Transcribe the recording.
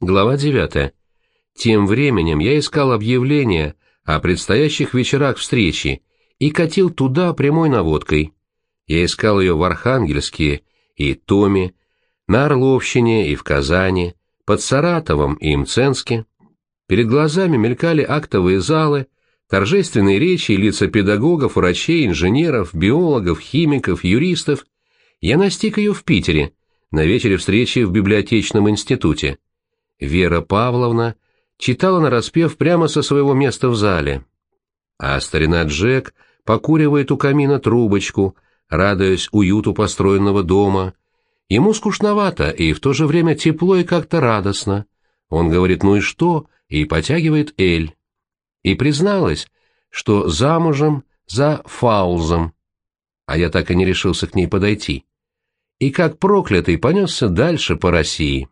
Глава 9. Тем временем я искал объявления о предстоящих вечерах встречи и катил туда прямой наводкой. Я искал ее в Архангельске и Томе, на Орловщине и в Казани, под Саратовом и Мценске. Перед глазами мелькали актовые залы, торжественные речи и лица педагогов, врачей, инженеров, биологов, химиков, юристов. Я настиг ее в Питере, на вечере встречи в библиотечном институте. Вера Павловна читала нараспев прямо со своего места в зале. А старина Джек покуривает у камина трубочку, радуясь уюту построенного дома. Ему скучновато и в то же время тепло и как-то радостно. Он говорит «ну и что?» и потягивает эль. И призналась, что замужем за Фаузом, а я так и не решился к ней подойти. И как проклятый понесся дальше по России.